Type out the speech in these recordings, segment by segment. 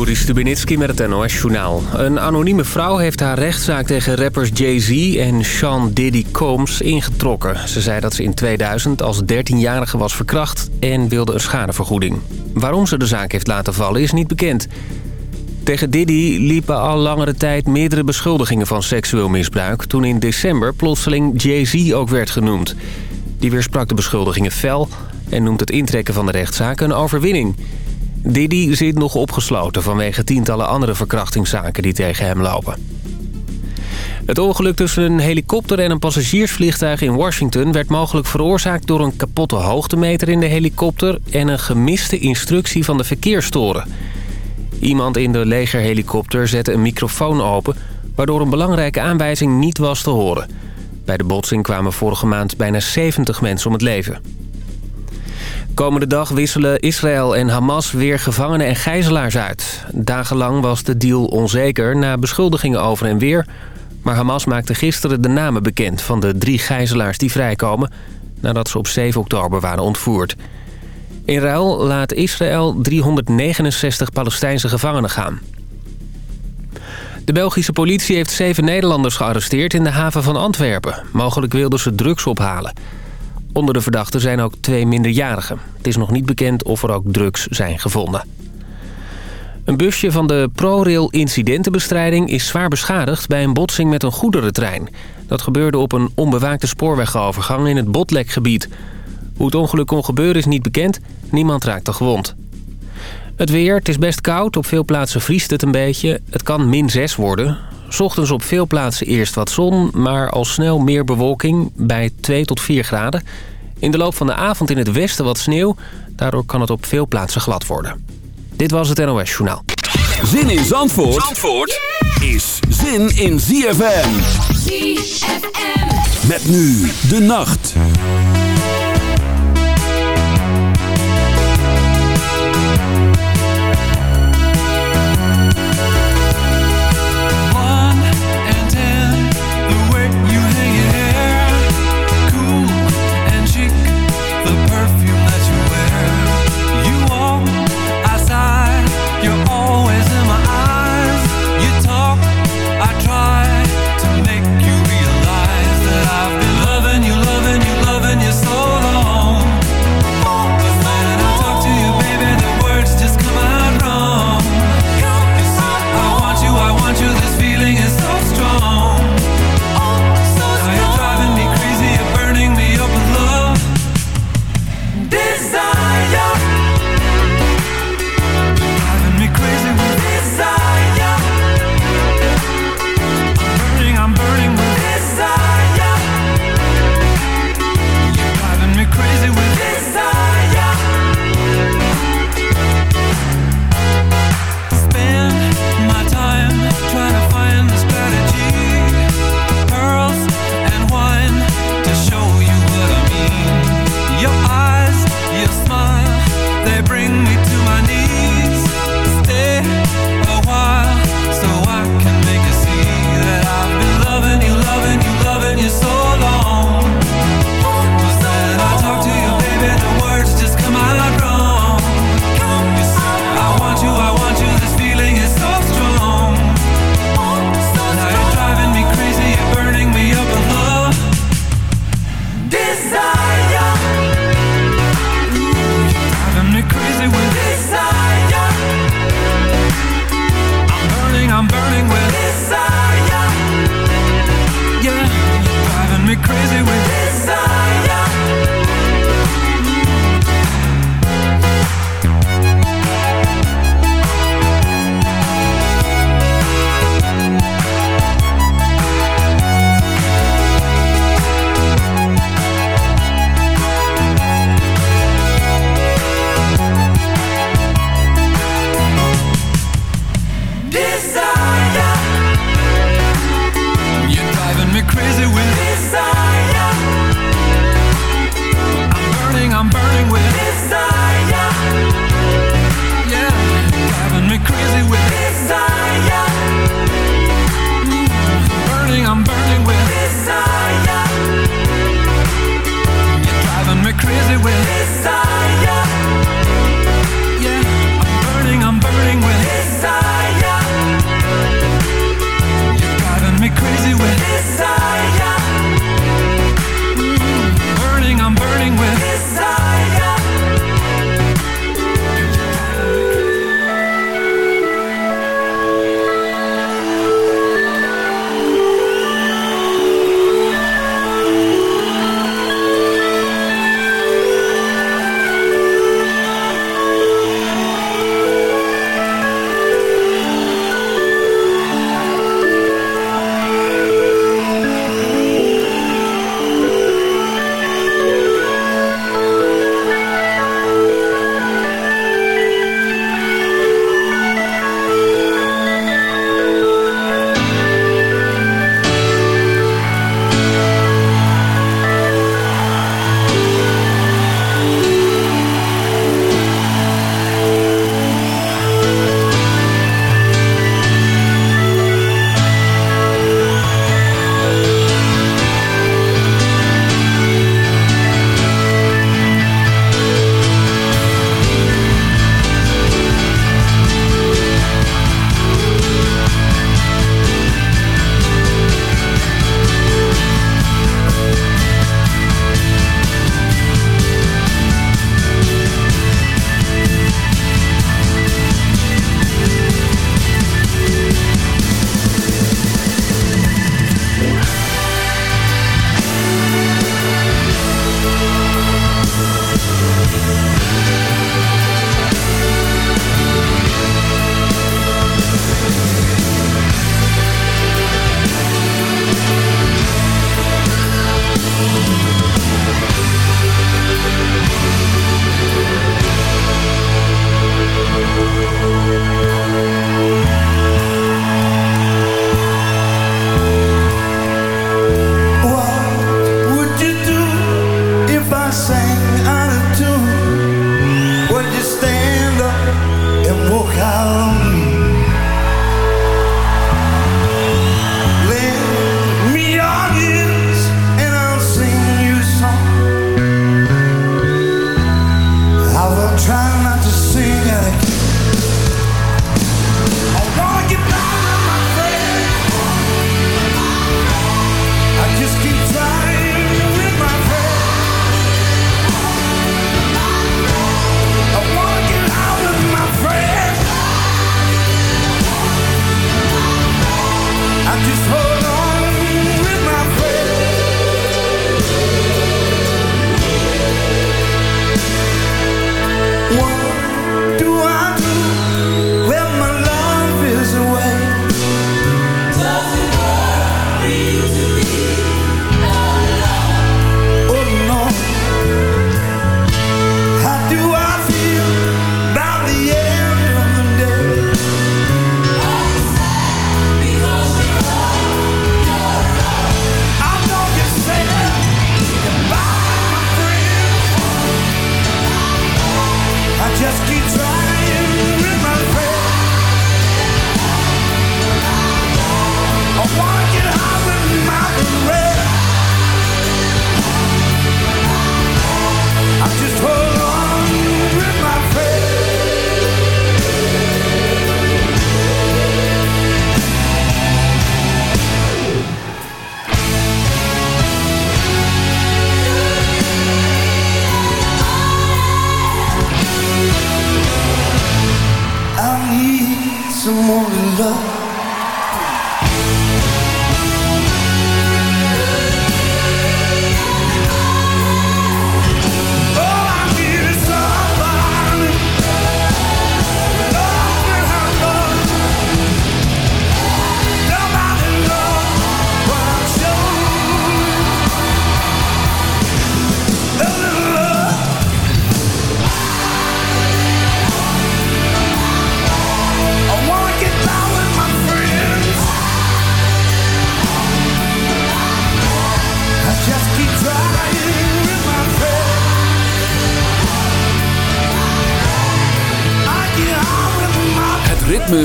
Juri Stubenitski met het NOS-journaal. Een anonieme vrouw heeft haar rechtszaak tegen rappers Jay-Z en Sean Diddy Combs ingetrokken. Ze zei dat ze in 2000 als 13-jarige was verkracht en wilde een schadevergoeding. Waarom ze de zaak heeft laten vallen is niet bekend. Tegen Diddy liepen al langere tijd meerdere beschuldigingen van seksueel misbruik... toen in december plotseling Jay-Z ook werd genoemd. Die weersprak de beschuldigingen fel en noemt het intrekken van de rechtszaak een overwinning... Diddy zit nog opgesloten vanwege tientallen andere verkrachtingszaken die tegen hem lopen. Het ongeluk tussen een helikopter en een passagiersvliegtuig in Washington... werd mogelijk veroorzaakt door een kapotte hoogtemeter in de helikopter... en een gemiste instructie van de verkeerstoren. Iemand in de legerhelikopter zette een microfoon open... waardoor een belangrijke aanwijzing niet was te horen. Bij de botsing kwamen vorige maand bijna 70 mensen om het leven. Komende dag wisselen Israël en Hamas weer gevangenen en gijzelaars uit. Dagenlang was de deal onzeker na beschuldigingen over en weer... maar Hamas maakte gisteren de namen bekend van de drie gijzelaars die vrijkomen... nadat ze op 7 oktober waren ontvoerd. In ruil laat Israël 369 Palestijnse gevangenen gaan. De Belgische politie heeft zeven Nederlanders gearresteerd in de haven van Antwerpen. Mogelijk wilden ze drugs ophalen... Onder de verdachten zijn ook twee minderjarigen. Het is nog niet bekend of er ook drugs zijn gevonden. Een busje van de ProRail incidentenbestrijding is zwaar beschadigd... bij een botsing met een goederentrein. Dat gebeurde op een onbewaakte spoorwegovergang in het Botlekgebied. Hoe het ongeluk kon gebeuren is niet bekend. Niemand raakte gewond. Het weer, het is best koud. Op veel plaatsen vriest het een beetje. Het kan min 6 worden. Ochtends op veel plaatsen eerst wat zon, maar al snel meer bewolking bij 2 tot 4 graden. In de loop van de avond in het westen wat sneeuw. Daardoor kan het op veel plaatsen glad worden. Dit was het NOS Journaal. Zin in Zandvoort, Zandvoort is zin in ZFM. ZFM. Met nu de nacht.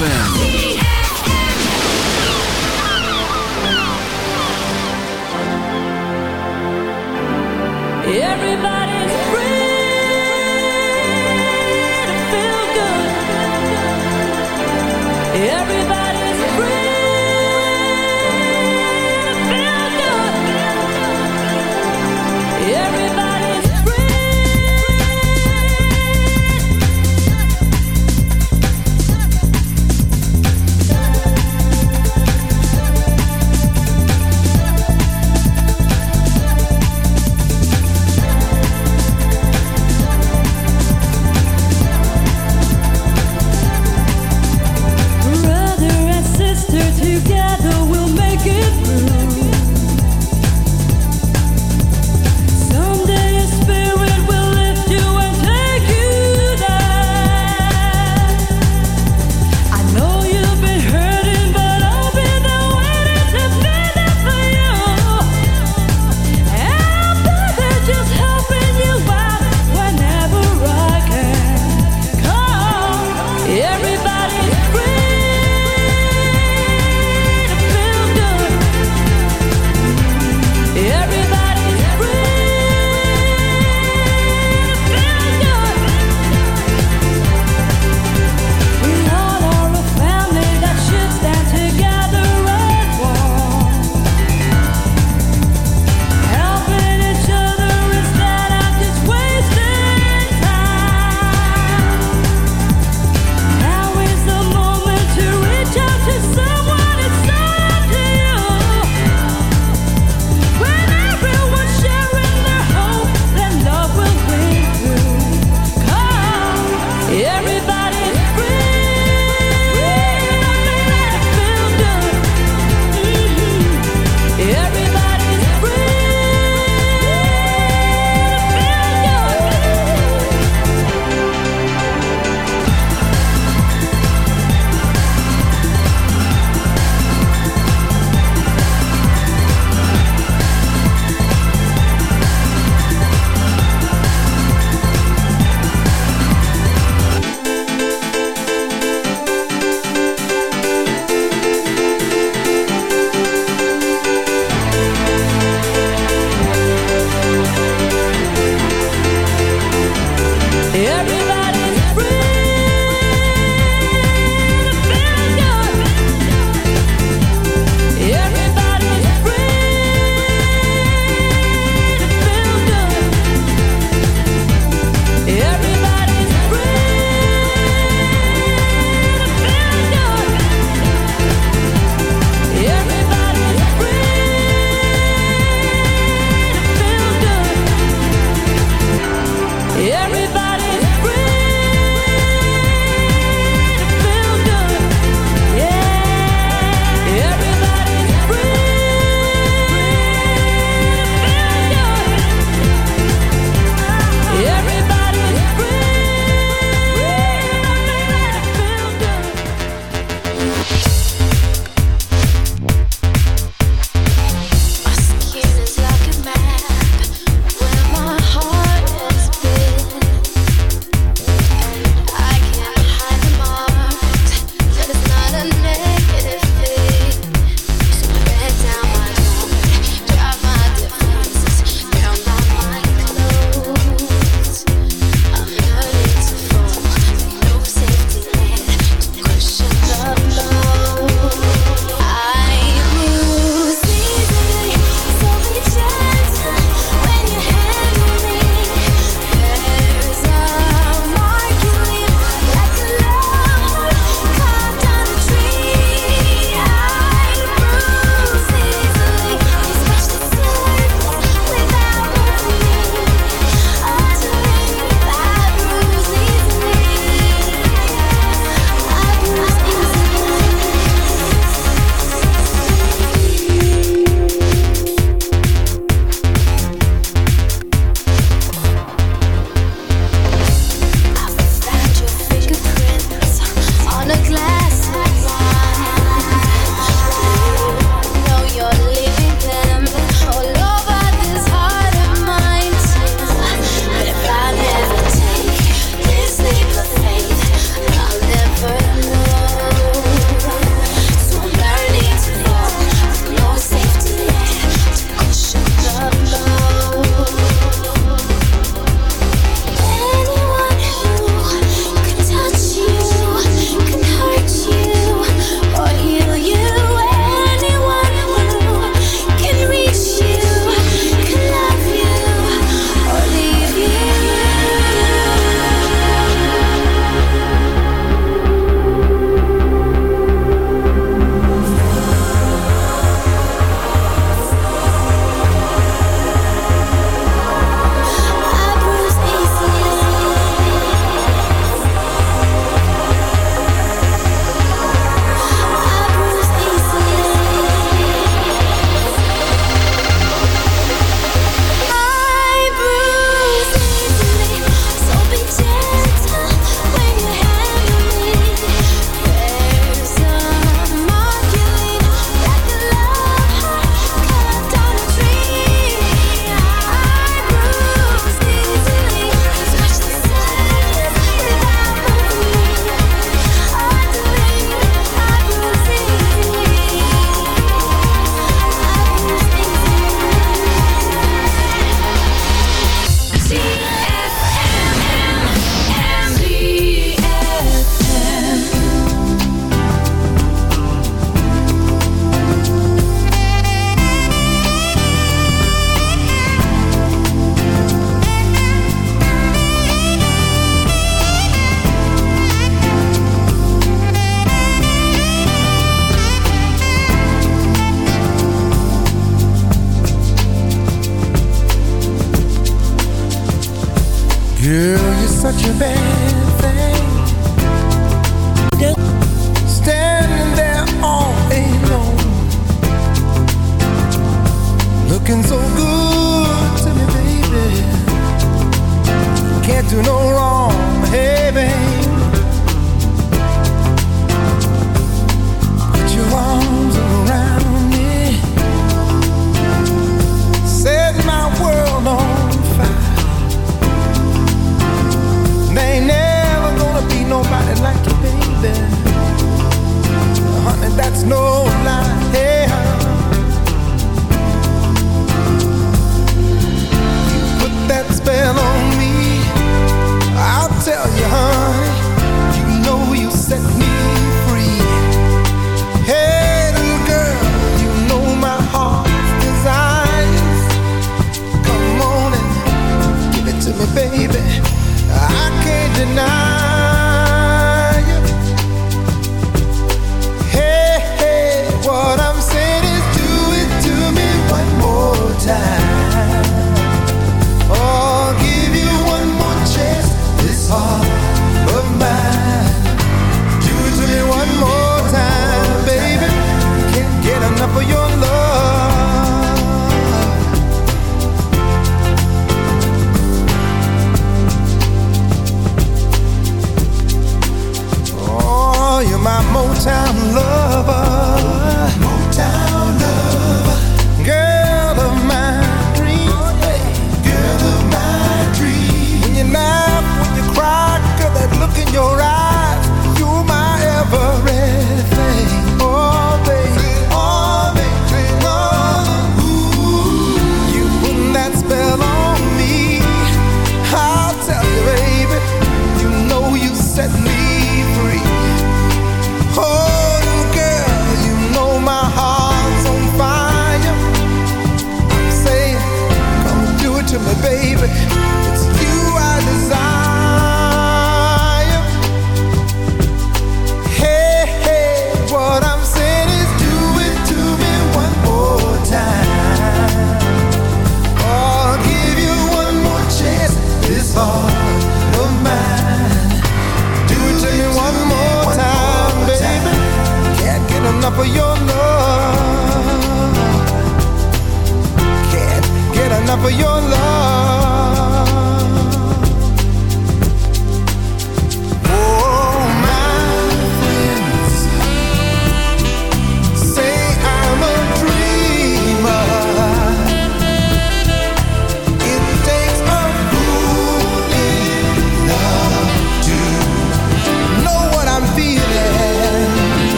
ZFM.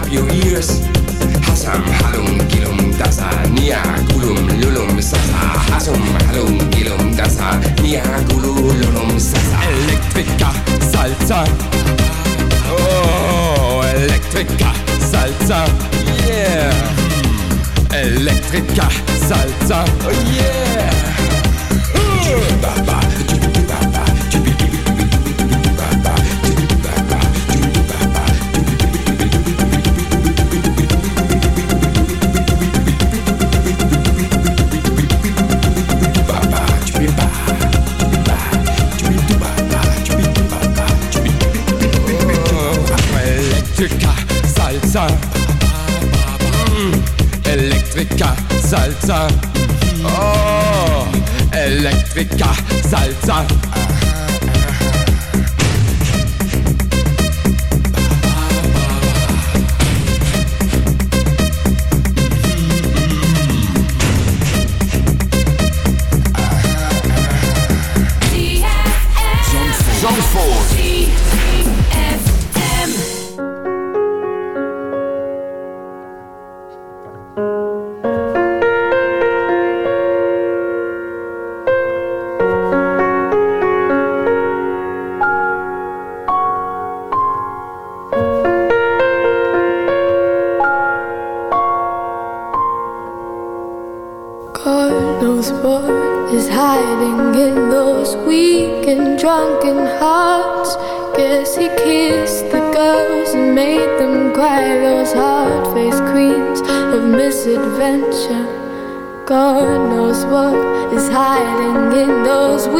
up your ears. Hasam, halum, gilum, dasa, gulum, lulum, sasa. Halum, gilum, dasa, lulum, sasa. Salsa. Oh, electrica salsa. Yeah. electrica salsa. Oh, yeah. Uh. Baba, Elektrika, salsa. Oh, Elektrika, salsa.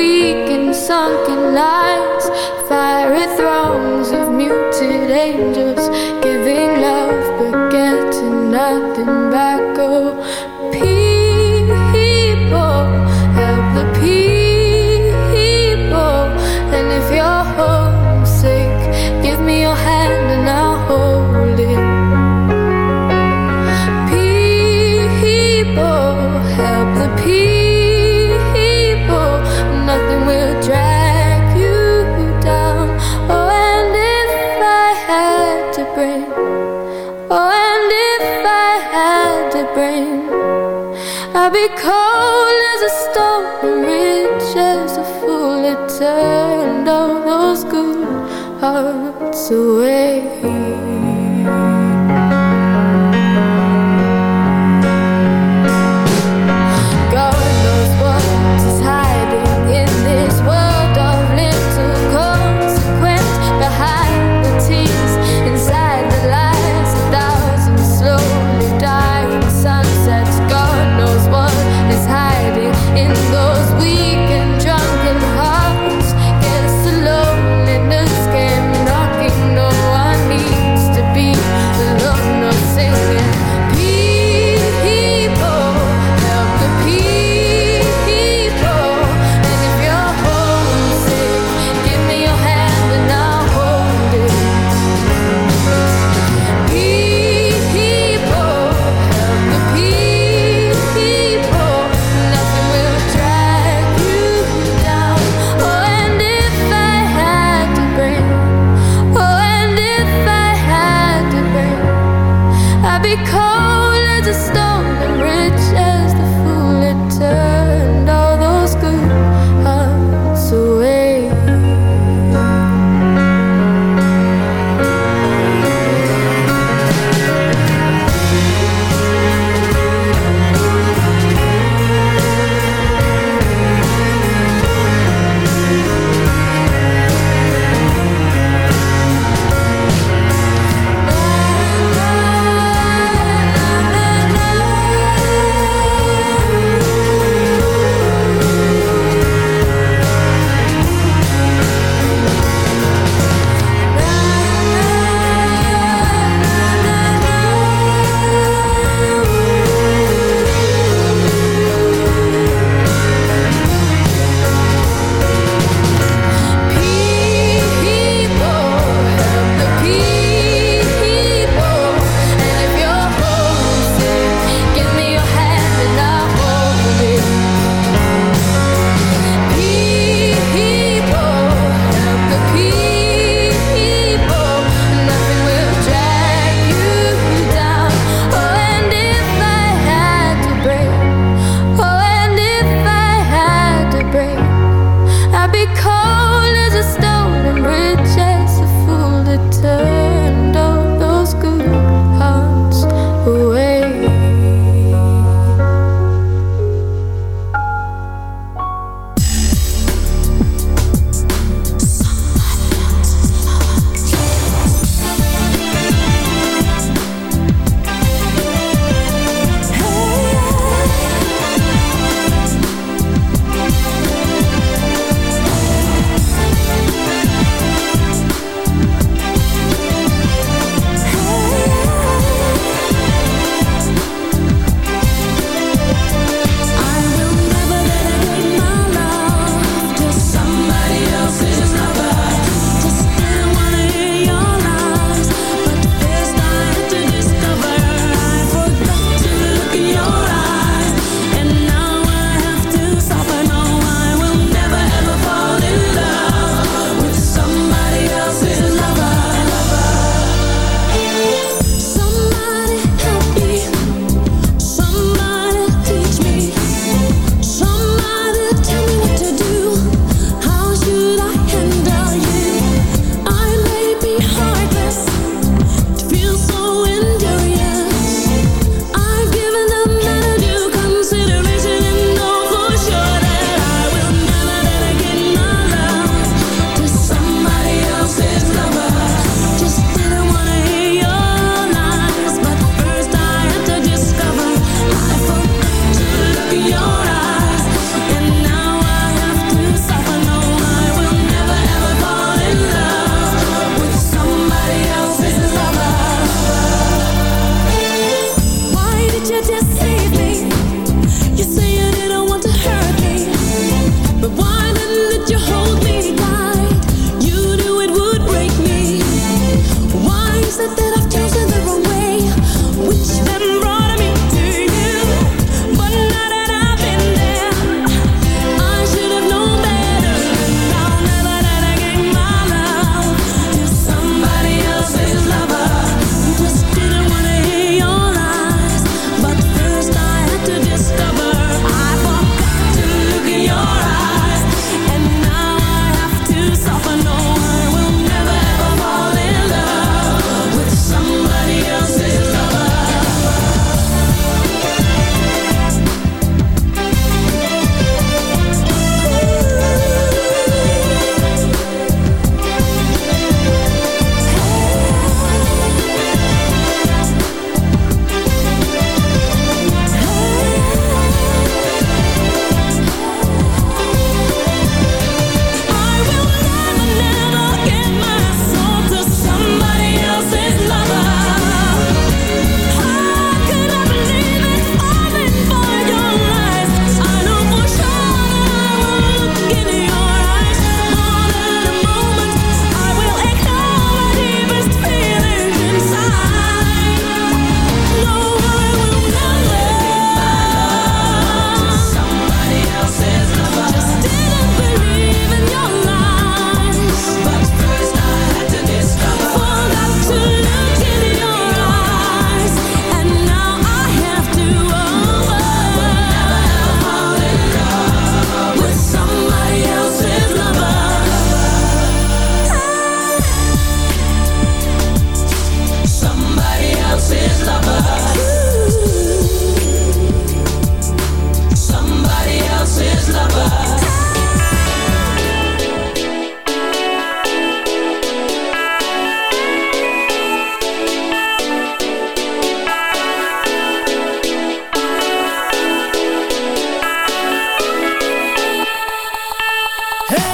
weak and sunken like cold as a stone.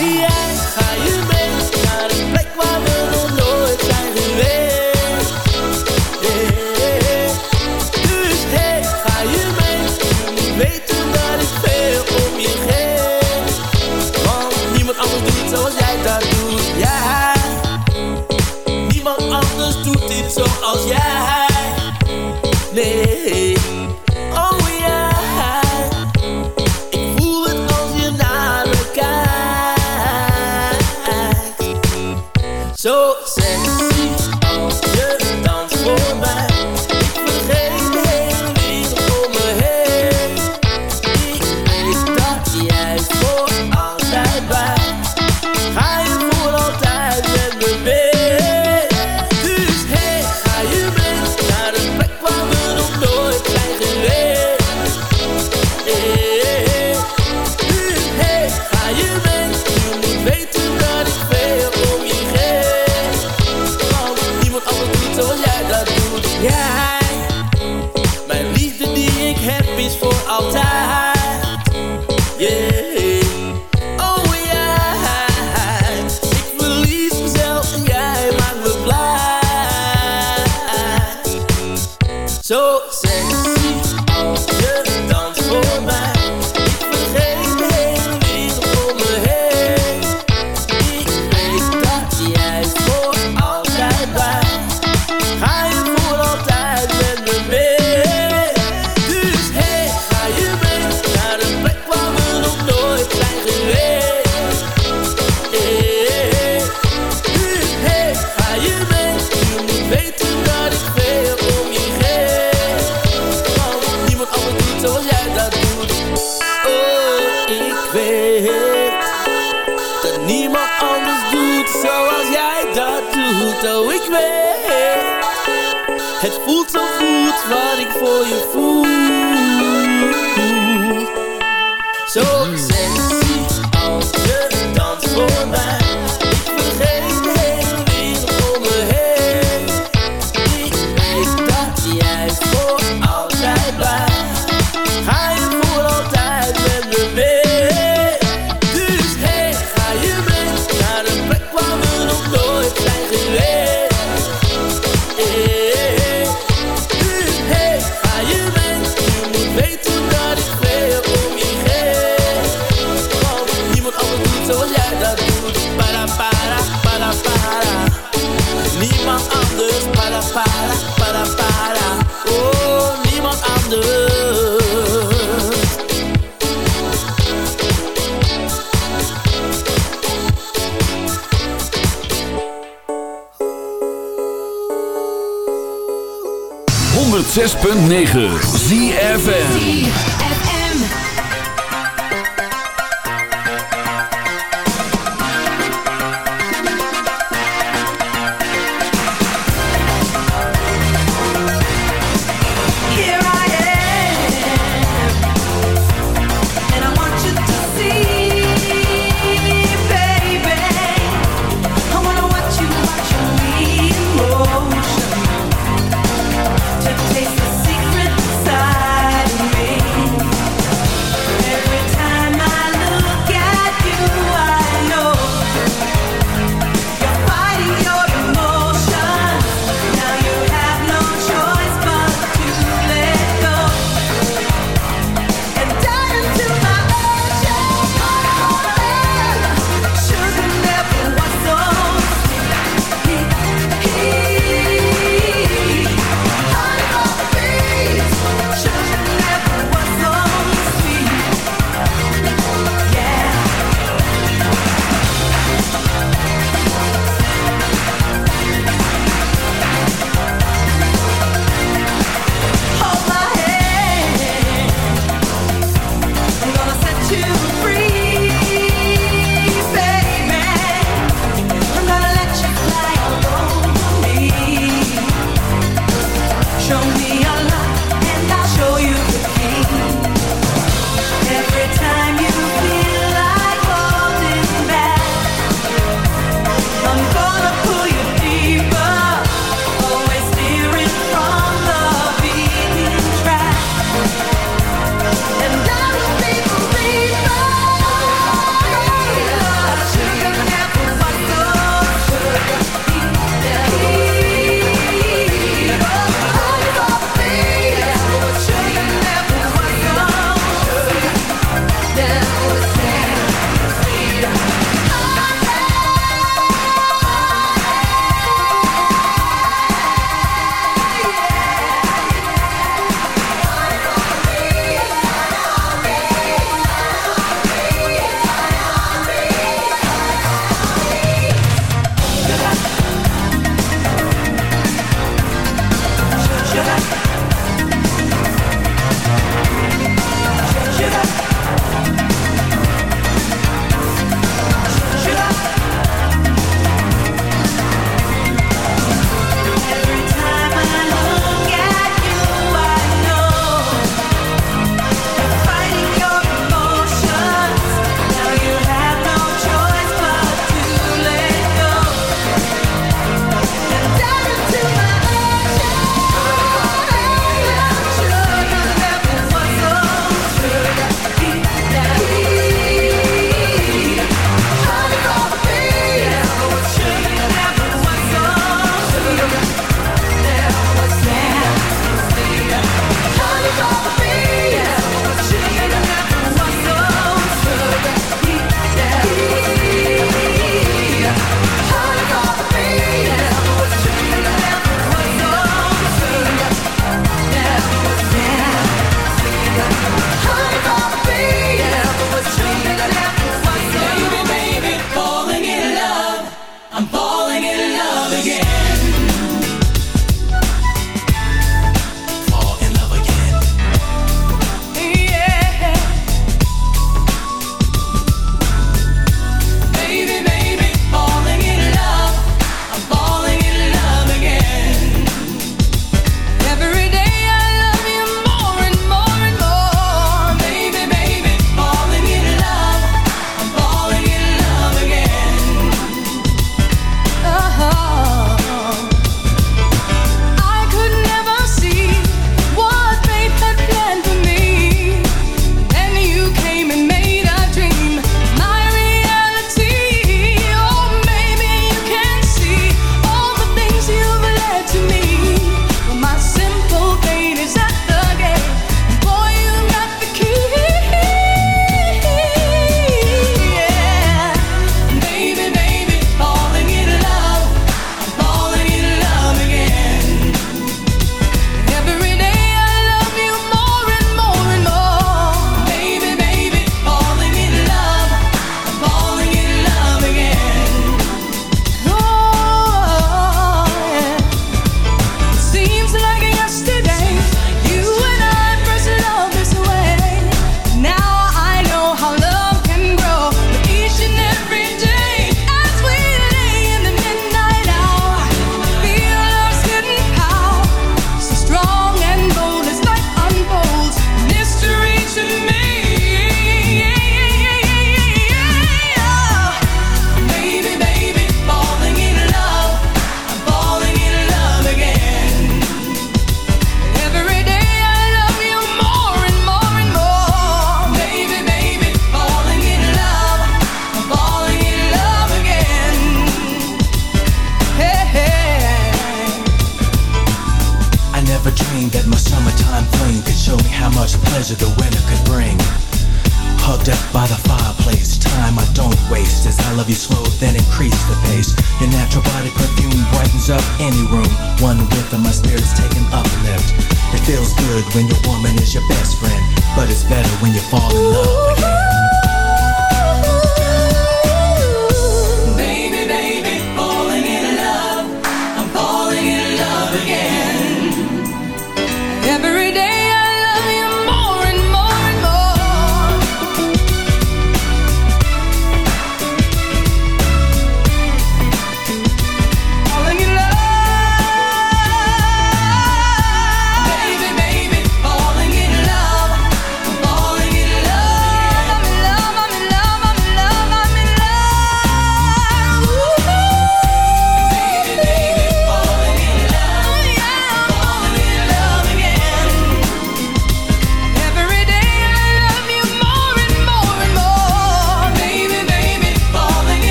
yeah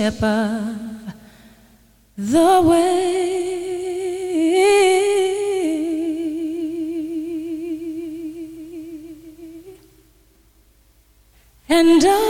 step of the way. And I